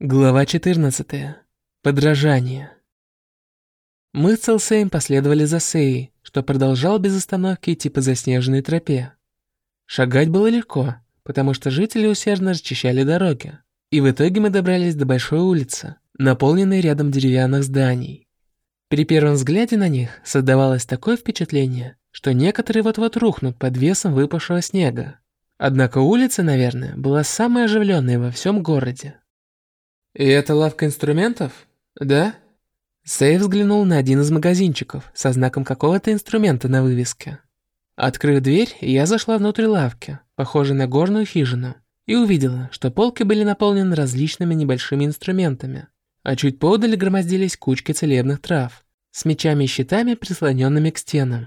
Глава 14. Подражание. Мы с Целсеем последовали за Сеей, что продолжал без остановки идти по заснеженной тропе. Шагать было легко, потому что жители усердно расчищали дороги, и в итоге мы добрались до большой улицы, наполненной рядом деревянных зданий. При первом взгляде на них создавалось такое впечатление, что некоторые вот-вот рухнут под весом выпавшего снега. Однако улица, наверное, была самой оживленной во всем городе. «И это лавка инструментов? Да?» Сэй взглянул на один из магазинчиков со знаком какого-то инструмента на вывеске. Открыв дверь, я зашла внутрь лавки, похожей на горную хижину, и увидела, что полки были наполнены различными небольшими инструментами, а чуть подаль громоздились кучки целебных трав с мечами и щитами, прислоненными к стенам.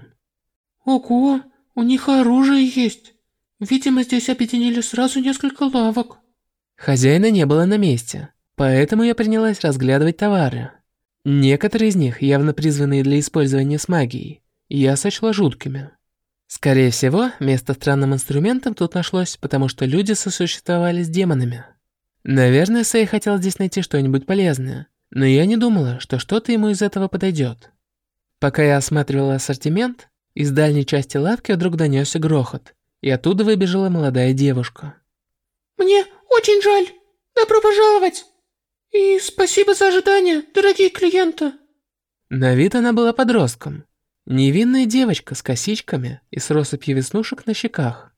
«Ого, у них оружие есть! Видимо, здесь объединили сразу несколько лавок». Хозяина не было на месте, Поэтому я принялась разглядывать товары. Некоторые из них, явно призванные для использования с магией, я сочла жуткими. Скорее всего, место странным инструментам тут нашлось, потому что люди сосуществовали с демонами. Наверное, Сэй хотел здесь найти что-нибудь полезное, но я не думала, что что-то ему из этого подойдет. Пока я осматривала ассортимент, из дальней части лавки вдруг донесся грохот, и оттуда выбежала молодая девушка. «Мне очень жаль. Добро пожаловать!» И спасибо за ожидание, дорогие клиенты. На вид она была подростком. Невинная девочка с косичками и с россыпью веснушек на щеках.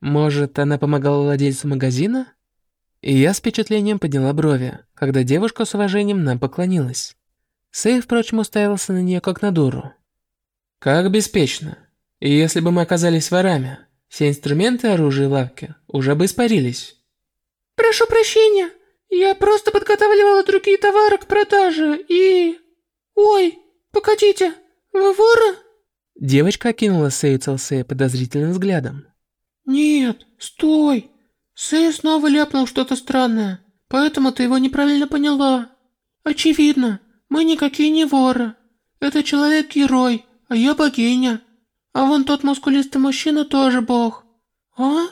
Может, она помогала владельцу магазина? И я с впечатлением подняла брови, когда девушка с уважением нам поклонилась. Сэй, впрочем, уставился на нее как на дуру. Как беспечно. И если бы мы оказались ворами, все инструменты оружия и лавки уже бы испарились. Прошу прощения, я просто подготавливала другие товары к продаже и... Ой, погодите, вы воры? Девочка окинула Сэю Целсея подозрительным взглядом. Нет, стой. Сэй снова ляпнул что-то странное, поэтому ты его неправильно поняла. Очевидно, мы никакие не воры. Это человек-герой, а я богиня. А вон тот мускулистый мужчина тоже бог. А?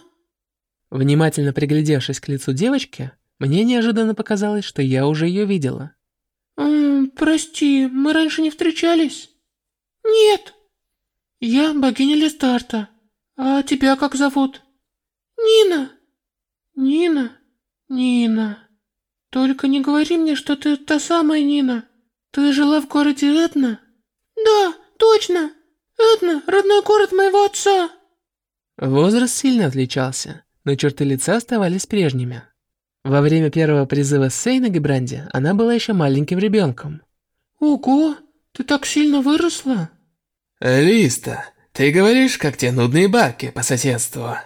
Внимательно приглядевшись к лицу девочки, мне неожиданно показалось, что я уже ее видела. «М прости, мы раньше не встречались?» «Нет». «Я богиня Листарта. А тебя как зовут?» «Нина». «Нина? Нина. Только не говори мне, что ты та самая Нина. Ты жила в городе Этна?» «Да, точно. Этна, родной город моего отца». Возраст сильно отличался, но черты лица оставались прежними. Во время первого призыва Сей на Гибранде она была еще маленьким ребенком. Ого, ты так сильно выросла? Листа, ты говоришь, как те нудные бабки по соседству.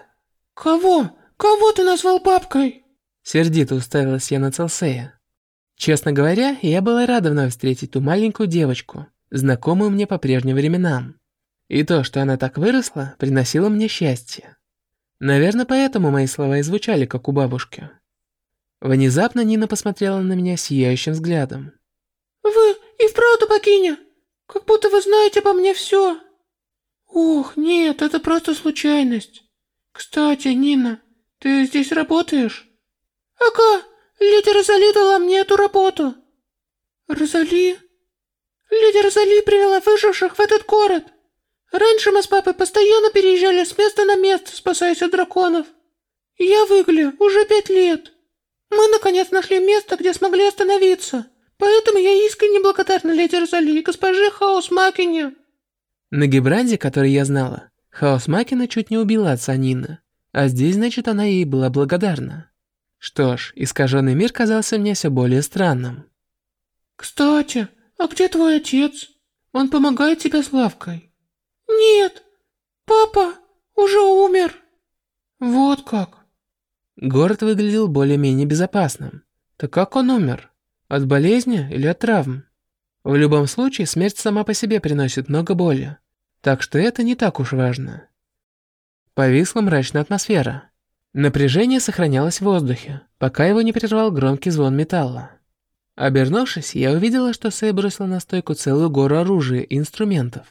Кого? Кого ты назвал бабкой? Сердито уставилась я на Целсея. Честно говоря, я была рада вновь встретить ту маленькую девочку, знакомую мне по прежним временам. И то, что она так выросла, приносило мне счастье. Наверное, поэтому мои слова и звучали, как у бабушки. Внезапно Нина посмотрела на меня сияющим взглядом. «Вы и вправду богиня? Как будто вы знаете обо мне все!» «Ох, нет, это просто случайность. Кстати, Нина, ты здесь работаешь?» «Ага, леди Розали дала мне эту работу». «Розали?» «Леди Розали привела выживших в этот город. Раньше мы с папой постоянно переезжали с места на место, спасаясь от драконов. Я в уже пять лет». Мы наконец нашли место, где смогли остановиться. Поэтому я искренне благодарна леди Розали и госпоже Хаос Макине. На Гибранде, который я знала, Хаос Макина чуть не убила отца Нины. А здесь, значит, она ей была благодарна. Что ж, искаженный мир казался мне все более странным. «Кстати, а где твой отец? Он помогает тебе с лавкой?» «Нет, папа уже умер». «Вот как. Город выглядел более-менее безопасным. Так как он умер? От болезни или от травм? В любом случае, смерть сама по себе приносит много боли. Так что это не так уж важно. Повисла мрачная атмосфера. Напряжение сохранялось в воздухе, пока его не прервал громкий звон металла. Обернувшись, я увидела, что Сэй бросил на стойку целую гору оружия и инструментов.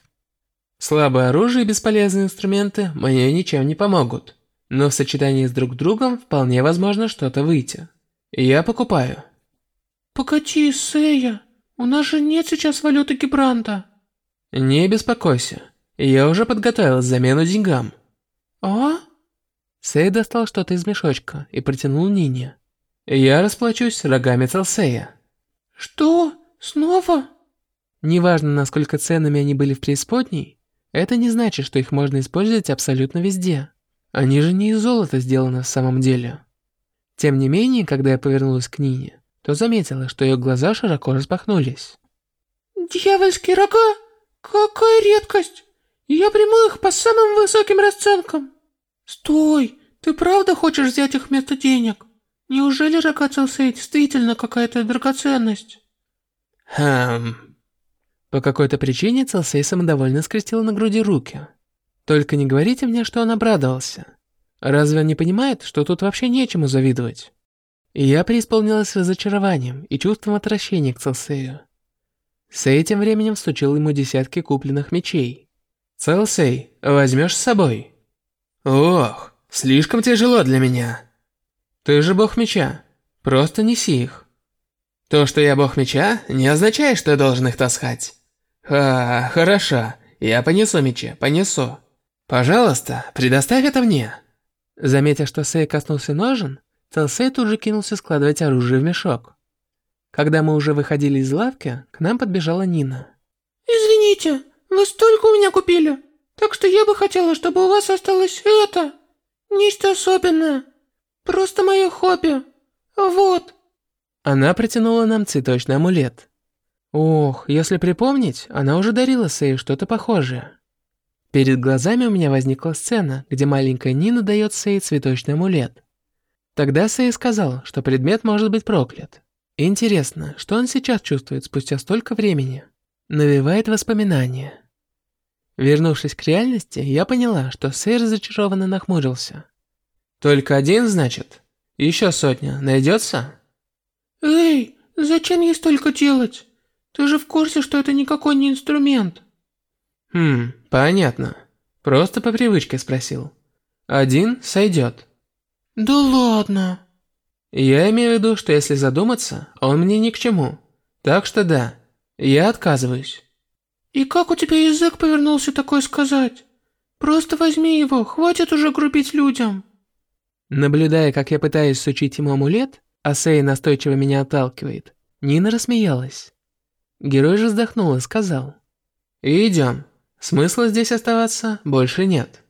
Слабое оружие и бесполезные инструменты мне ничем не помогут. Но в сочетании с друг другом вполне возможно что-то выйти. Я покупаю. Погоди, Сэя, у нас же нет сейчас валюты Гибранта. Не беспокойся, я уже подготовил замену деньгам. А? Сэй достал что-то из мешочка и протянул Нине. Я расплачусь рогами Целсея. Что? Снова? Неважно, насколько ценными они были в преисподней, это не значит, что их можно использовать абсолютно везде. Они же не из золота сделаны в самом деле. Тем не менее, когда я повернулась к Нине, то заметила, что ее глаза широко распахнулись. Дьявольские рога? Какая редкость! Я приму их по самым высоким расценкам. Стой, ты правда хочешь взять их вместо денег? Неужели рога Целсей действительно какая-то драгоценность? Хм... По какой-то причине Целсей самодовольно скрестил на груди руки. Только не говорите мне, что он обрадовался. Разве он не понимает, что тут вообще нечему завидовать? И я преисполнилась разочарованием и чувством отвращения к Целсею. Сэй тем временем всучил ему десятки купленных мечей. «Целсей, возьмешь с собой?» «Ох, слишком тяжело для меня». «Ты же бог меча, просто неси их». «То, что я бог меча, не означает, что я должен их таскать». «А, хорошо, я понесу мечи, понесу. Пожалуйста, предоставь это мне». Заметив, что Сэй коснулся ножен, Целсей тут же кинулся складывать оружие в мешок. Когда мы уже выходили из лавки, к нам подбежала Нина. «Извините, вы столько у меня купили, так что я бы хотела, чтобы у вас осталось это. Нечто особенное. Просто мое хобби. Вот». Она протянула нам цветочный амулет. Ох, если припомнить, она уже дарила Сэй что-то похожее. Перед глазами у меня возникла сцена, где маленькая Нина дает Сэй цветочный амулет. Тогда Сэй сказал, что предмет может быть проклят. Интересно, что он сейчас чувствует спустя столько времени? Навевает воспоминания. Вернувшись к реальности, я поняла, что Сэй разочарованно нахмурился. «Только один, значит? Еще сотня найдется?» «Эй, зачем ей столько делать? Ты же в курсе, что это никакой не инструмент?» «Хм, понятно. Просто по привычке спросил. Один сойдет». Да ладно. Я имею в виду, что если задуматься, он мне ни к чему. Так что да, я отказываюсь. И как у тебя язык повернулся такое сказать? Просто возьми его, хватит уже грубить людям. Наблюдая, как я пытаюсь сучить ему амулет, а Сэй настойчиво меня отталкивает, Нина рассмеялась. Герой же вздохнул и сказал. «Идем. Смысла здесь оставаться больше нет».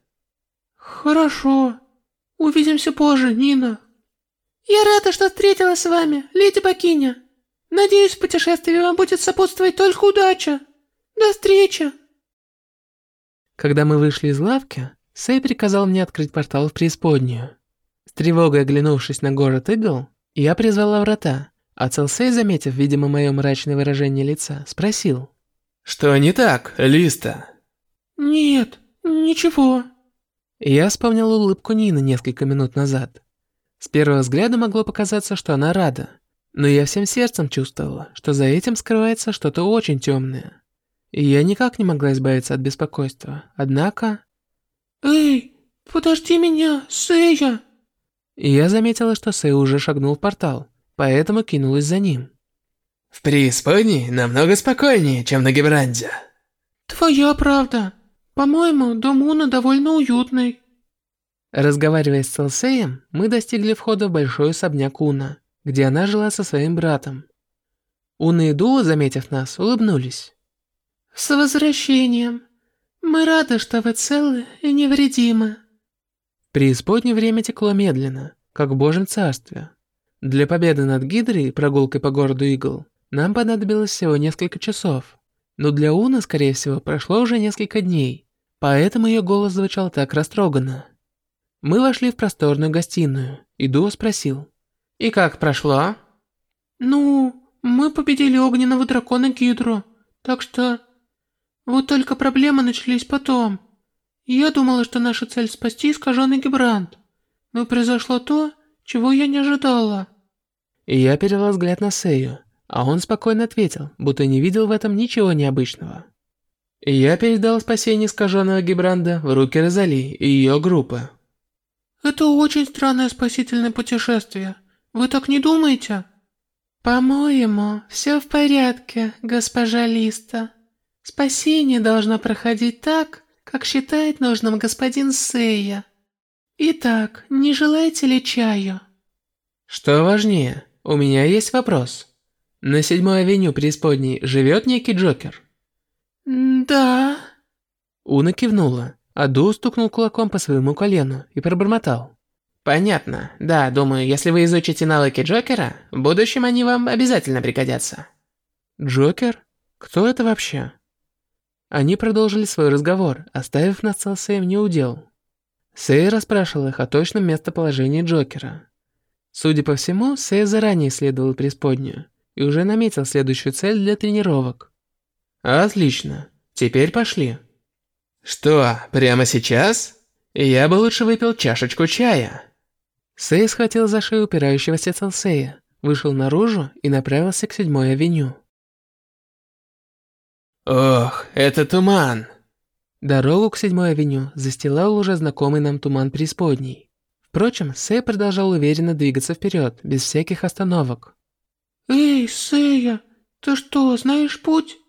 «Хорошо. Увидимся позже, Нина. Я рада, что встретилась с вами, леди Бакиня. Надеюсь, в путешествии вам будет сопутствовать только удача. До встречи. Когда мы вышли из лавки, Сэй приказал мне открыть портал в преисподнюю. С тревогой оглянувшись на город игл, я призвала врата, а Целсей, заметив, видимо, мое мрачное выражение лица, спросил. «Что не так, Листа?» «Нет, ничего». Я вспомнил улыбку Нины несколько минут назад. С первого взгляда могло показаться, что она рада, но я всем сердцем чувствовала, что за этим скрывается что-то очень темное. И я никак не могла избавиться от беспокойства, однако... «Эй, подожди меня, Сэя!» Я заметила, что Сэй уже шагнул в портал, поэтому кинулась за ним. «В преисподней намного спокойнее, чем на Гибранде». «Твоя правда. По-моему, дом Уна довольно уютный. Разговаривая с Целсеем, мы достигли входа в большой особняк Уна, где она жила со своим братом. Уна и Дула, заметив нас, улыбнулись. «С возвращением! Мы рады, что вы целы и невредимы!» Преисподнее время текло медленно, как в Божьем Царстве. Для победы над Гидрой и прогулкой по городу Игл нам понадобилось всего несколько часов. Но для Уна, скорее всего, прошло уже несколько дней. Поэтому ее голос звучал так растроганно. Мы вошли в просторную гостиную, и Дуо спросил. «И как прошло?» «Ну, мы победили огненного дракона Гидру, так что... Вот только проблемы начались потом. Я думала, что наша цель спасти искаженный Гибрант. Но произошло то, чего я не ожидала». И я перевел взгляд на Сею, а он спокойно ответил, будто не видел в этом ничего необычного. Я передал спасение искаженного Гибранда в руки Розали и ее группы. Это очень странное спасительное путешествие. Вы так не думаете? По-моему, все в порядке, госпожа Листа. Спасение должно проходить так, как считает нужным господин Сея. Итак, не желаете ли чаю? Что важнее, у меня есть вопрос. На седьмой авеню преисподней живет некий Джокер? Да. Уна кивнула, а Ду стукнул кулаком по своему колену и пробормотал. Понятно. Да, думаю, если вы изучите навыки Джокера, в будущем они вам обязательно пригодятся. Джокер? Кто это вообще? Они продолжили свой разговор, оставив нас с Алсеем неудел. Сэй расспрашивал их о точном местоположении Джокера. Судя по всему, Сэй заранее исследовал преисподнюю и уже наметил следующую цель для тренировок. Отлично, теперь пошли. Что, прямо сейчас? Я бы лучше выпил чашечку чая. Сэй схватил за шею упирающегося Целсея, вышел наружу и направился к седьмой авеню. Ох, это туман. Дорогу к седьмой авеню застилал уже знакомый нам туман преисподней. Впрочем, Сэй продолжал уверенно двигаться вперед, без всяких остановок. «Эй, Сэя, ты что, знаешь путь?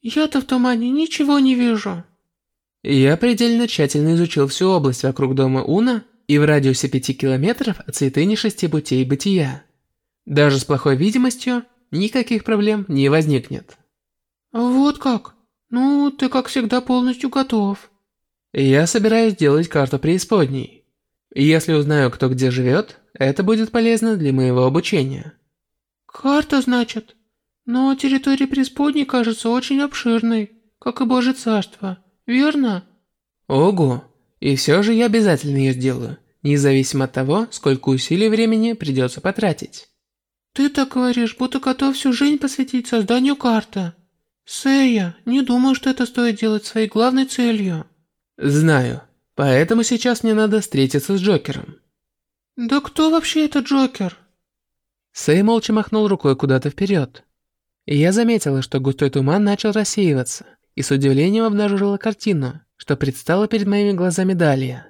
Я-то в тумане ничего не вижу». Я предельно тщательно изучил всю область вокруг дома Уна и в радиусе пяти километров от святыни шести путей бытия. Даже с плохой видимостью никаких проблем не возникнет. «Вот как?» «Ну, ты как всегда полностью готов». «Я собираюсь делать карту преисподней. Если узнаю, кто где живет, это будет полезно для моего обучения». «Карта, значит? Но территория преисподней кажется очень обширной, как и Божье Царство, верно?» «Ого, и все же я обязательно ее сделаю, независимо от того, сколько усилий и времени придется потратить». «Ты так говоришь, будто готов всю жизнь посвятить созданию карты». «Сэя, не думаю, что это стоит делать своей главной целью». «Знаю. Поэтому сейчас мне надо встретиться с Джокером». «Да кто вообще этот Джокер?» Сэй молча махнул рукой куда-то вперед. Я заметила, что густой туман начал рассеиваться, и с удивлением обнаружила картину, что предстала перед моими глазами далее.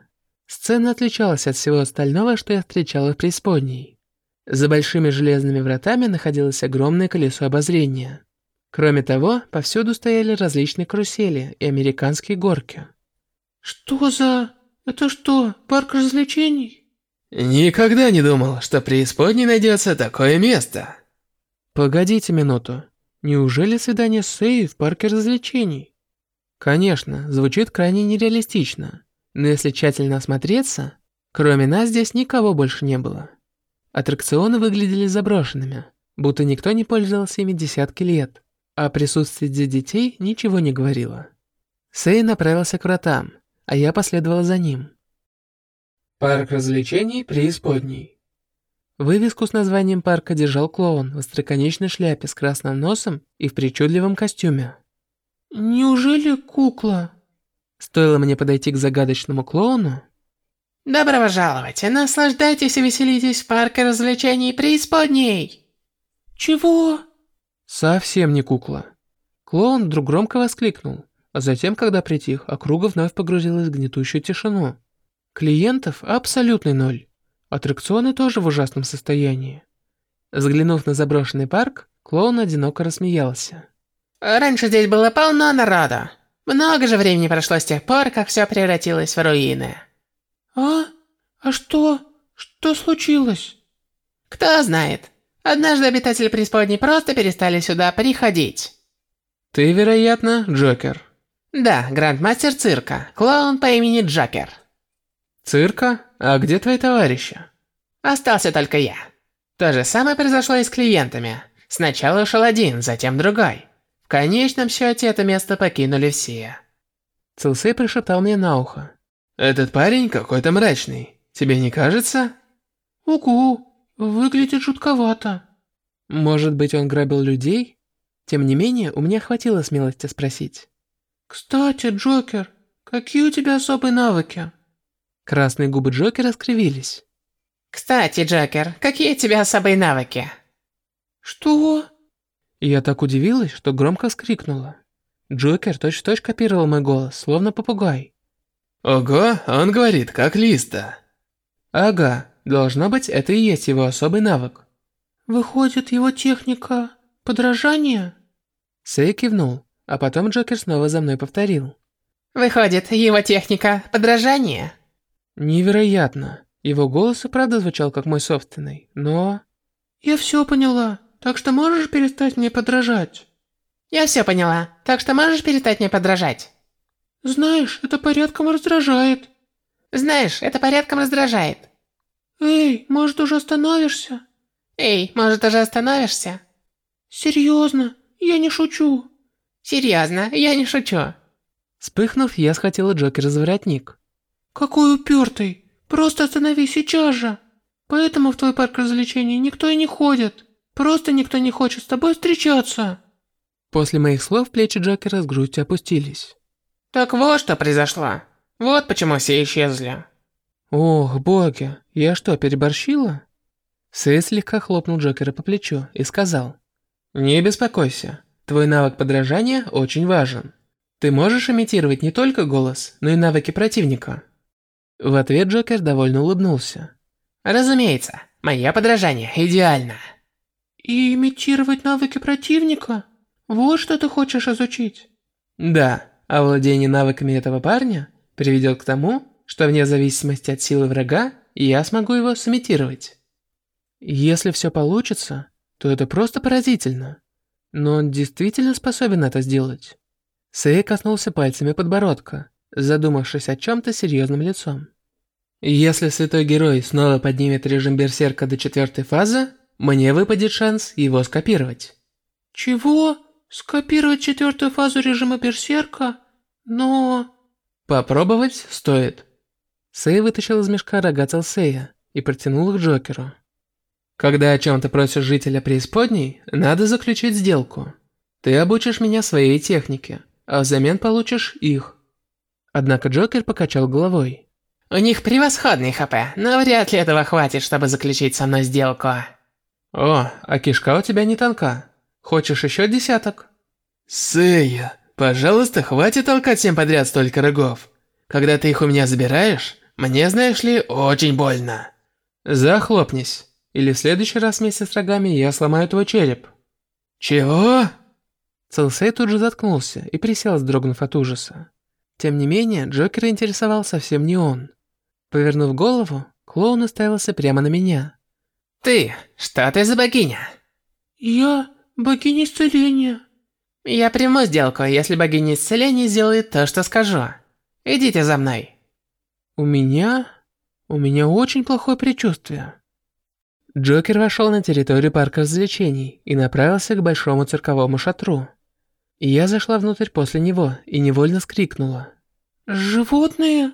Сцена отличалась от всего остального, что я встречала в преисподней. За большими железными вратами находилось огромное колесо обозрения – Кроме того, повсюду стояли различные карусели и американские горки. Что за... Это что, парк развлечений? Никогда не думал, что преисподней найдется такое место. Погодите минуту. Неужели свидание с Сэй в парке развлечений? Конечно, звучит крайне нереалистично. Но если тщательно осмотреться, кроме нас здесь никого больше не было. Аттракционы выглядели заброшенными, будто никто не пользовался ими десятки лет а присутствие детей ничего не говорило. Сэй направился к вратам, а я последовал за ним. Парк развлечений преисподней. Вывеску с названием парка держал клоун в остроконечной шляпе с красным носом и в причудливом костюме. «Неужели кукла?» Стоило мне подойти к загадочному клоуну. «Добро пожаловать! Наслаждайтесь и веселитесь в парке развлечений преисподней!» «Чего?» Совсем не кукла. Клоун вдруг громко воскликнул, а затем, когда притих, округа вновь погрузилась в гнетущую тишину. Клиентов абсолютный ноль. Аттракционы тоже в ужасном состоянии. Взглянув на заброшенный парк, клоун одиноко рассмеялся. «Раньше здесь было полно народа. Много же времени прошло с тех пор, как все превратилось в руины». «А? А что? Что случилось?» «Кто знает. Однажды обитатели преисподней просто перестали сюда приходить. Ты, вероятно, Джокер. Да, грандмастер цирка, клоун по имени Джокер. Цирка? А где твои товарищи? Остался только я. То же самое произошло и с клиентами. Сначала ушел один, затем другой. В конечном счете это место покинули все. Целсей прошептал мне на ухо. Этот парень какой-то мрачный. Тебе не кажется? Угу. Выглядит жутковато. Может быть, он грабил людей? Тем не менее, у меня хватило смелости спросить. Кстати, Джокер, какие у тебя особые навыки? Красные губы Джокера скривились. Кстати, Джокер, какие у тебя особые навыки? Что? Я так удивилась, что громко вскрикнула. Джокер точь-в-точь -точь копировал мой голос, словно попугай. Ого, он говорит, как Листа. Ага, Должно быть, это и есть его особый навык. Выходит, его техника подражания? Сэй кивнул, а потом Джокер снова за мной повторил. Выходит, его техника подражания? Невероятно. Его голос и правда звучал как мой собственный, но... Я все поняла, так что можешь перестать мне подражать? Я все поняла, так что можешь перестать мне подражать? Знаешь, это порядком раздражает. Знаешь, это порядком раздражает. Эй, может уже остановишься? Эй, может уже остановишься? Серьезно, я не шучу. Серьезно, я не шучу. Вспыхнув, я схватила Джокера за воротник. Какой упертый. Просто остановись сейчас же. Поэтому в твой парк развлечений никто и не ходит. Просто никто не хочет с тобой встречаться. После моих слов плечи Джокера с грустью опустились. Так вот что произошло. Вот почему все исчезли. Ох, боги, я что, переборщила? Сэй слегка хлопнул Джокера по плечу и сказал. Не беспокойся, твой навык подражания очень важен. Ты можешь имитировать не только голос, но и навыки противника. В ответ Джокер довольно улыбнулся. Разумеется, мое подражание идеально. И имитировать навыки противника? Вот что ты хочешь изучить? Да, а владение навыками этого парня приведет к тому, что вне зависимости от силы врага, я смогу его сымитировать. Если все получится, то это просто поразительно. Но он действительно способен это сделать. Сэй коснулся пальцами подбородка, задумавшись о чем-то серьезным лицом. Если святой герой снова поднимет режим берсерка до четвертой фазы, мне выпадет шанс его скопировать. Чего? Скопировать четвертую фазу режима берсерка? Но... Попробовать стоит. Сэй вытащил из мешка рога Целсея и протянул их Джокеру. Когда о чем-то просишь жителя преисподней, надо заключить сделку. Ты обучишь меня своей технике, а взамен получишь их. Однако Джокер покачал головой. У них превосходный ХП, но вряд ли этого хватит, чтобы заключить со мной сделку. О, а кишка у тебя не тонка. Хочешь еще десяток? Сэя, пожалуйста, хватит толкать всем подряд столько рогов. Когда ты их у меня забираешь, мне, знаешь ли, очень больно. Захлопнись, или в следующий раз вместе с рогами я сломаю твой череп. Чего? Целсей тут же заткнулся и присел, вздрогнув от ужаса. Тем не менее, Джокера интересовал совсем не он. Повернув голову, клоун уставился прямо на меня. «Ты, что ты за богиня?» «Я богиня исцеления». «Я приму сделку, если богиня исцеления сделает то, что скажу. Идите за мной». «У меня... у меня очень плохое предчувствие». Джокер вошел на территорию парка развлечений и направился к большому цирковому шатру. Я зашла внутрь после него и невольно скрикнула. «Животные?»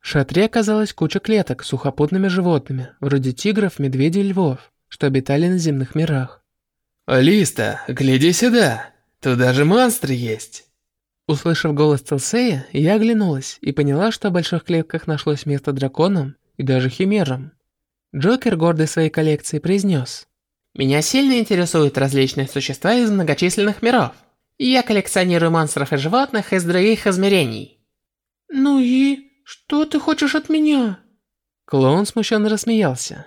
В шатре оказалась куча клеток с сухопутными животными, вроде тигров, медведей и львов, что обитали на земных мирах. «Листа, гляди сюда! Тут даже монстры есть!» Услышав голос Целсея, я оглянулась и поняла, что в больших клетках нашлось место драконам и даже химерам. Джокер, гордый своей коллекцией, произнес. «Меня сильно интересуют различные существа из многочисленных миров. Я коллекционирую монстров и животных из других измерений». «Ну и...» Что ты хочешь от меня? Клоун смущенно рассмеялся.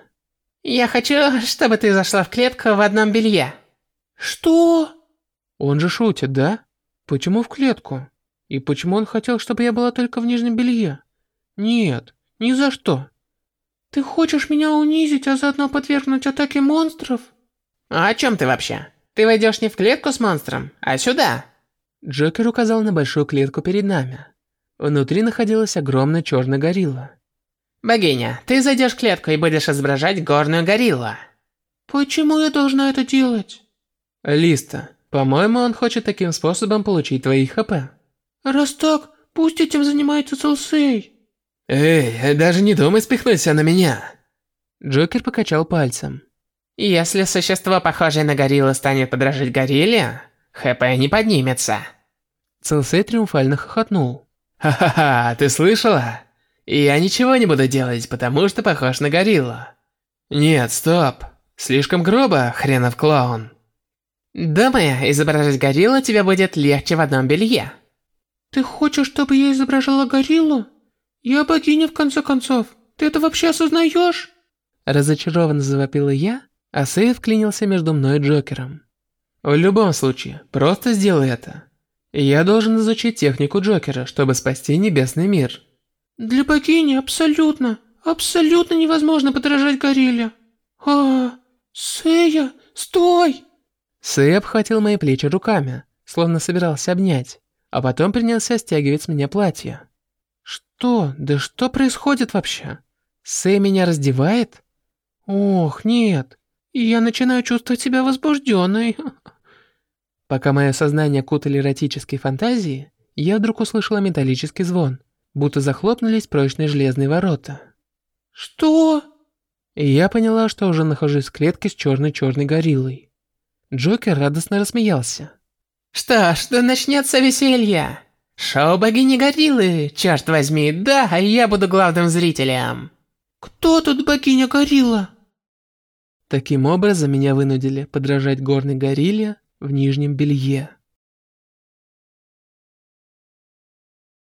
Я хочу, чтобы ты зашла в клетку в одном белье. Что? Он же шутит, да? Почему в клетку? И почему он хотел, чтобы я была только в нижнем белье? Нет, ни за что. Ты хочешь меня унизить, а заодно подвергнуть атаке монстров? А о чем ты вообще? Ты войдешь не в клетку с монстром, а сюда. Джокер указал на большую клетку перед нами. Внутри находилась огромная черная горилла. «Богиня, ты зайдешь в клетку и будешь изображать горную гориллу». «Почему я должна это делать?» «Листа, по-моему, он хочет таким способом получить твои ХП». «Раз так, пусть этим занимается Целсей». «Эй, даже не думай спихнуться на меня!» Джокер покачал пальцем. «Если существо, похожее на гориллу, станет подражать горилле, ХП не поднимется». Целсей триумфально хохотнул. Ха-ха-ха, ты слышала? Я ничего не буду делать, потому что похож на гориллу. Нет, стоп. Слишком грубо, хренов клоун. Думаю, изображать гориллу тебе будет легче в одном белье. Ты хочешь, чтобы я изображала гориллу? Я богиня в конце концов. Ты это вообще осознаешь? Разочарованно завопила я, а Сэй вклинился между мной и Джокером. В любом случае, просто сделай это. Я должен изучить технику Джокера, чтобы спасти небесный мир. Для богини абсолютно, абсолютно невозможно подражать горилле. А, Сэя, стой! Сэй обхватил мои плечи руками, словно собирался обнять, а потом принялся стягивать с меня платье. Что? Да что происходит вообще? Сэй меня раздевает? Ох, нет. Я начинаю чувствовать себя возбужденной. Пока мое сознание кутали эротические фантазии, я вдруг услышала металлический звон, будто захлопнулись прочные железные ворота. Что? И я поняла, что уже нахожусь в клетке с черной-черной гориллой. Джокер радостно рассмеялся. Что ж, да начнется веселье. Шоу богини гориллы, черт возьми, да, я буду главным зрителем. Кто тут богиня горилла? Таким образом меня вынудили подражать горной горилле в нижнем белье.